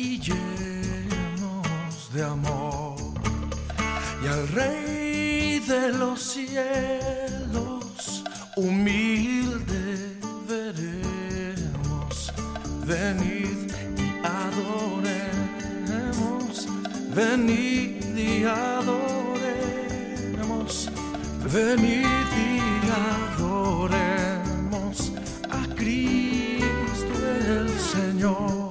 y llenos de amor. Y al Rey de los cielos, humilde veremos. Venid y adoremos, venid y adoremos, venid y adoremos a Cristo el Señor.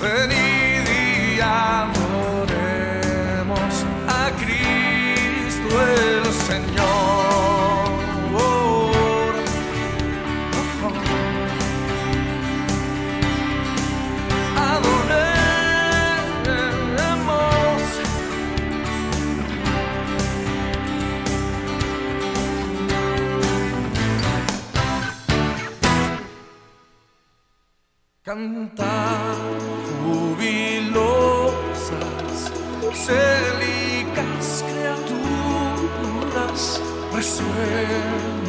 venid Cantar jubilosas, célicas criaturas, resuenen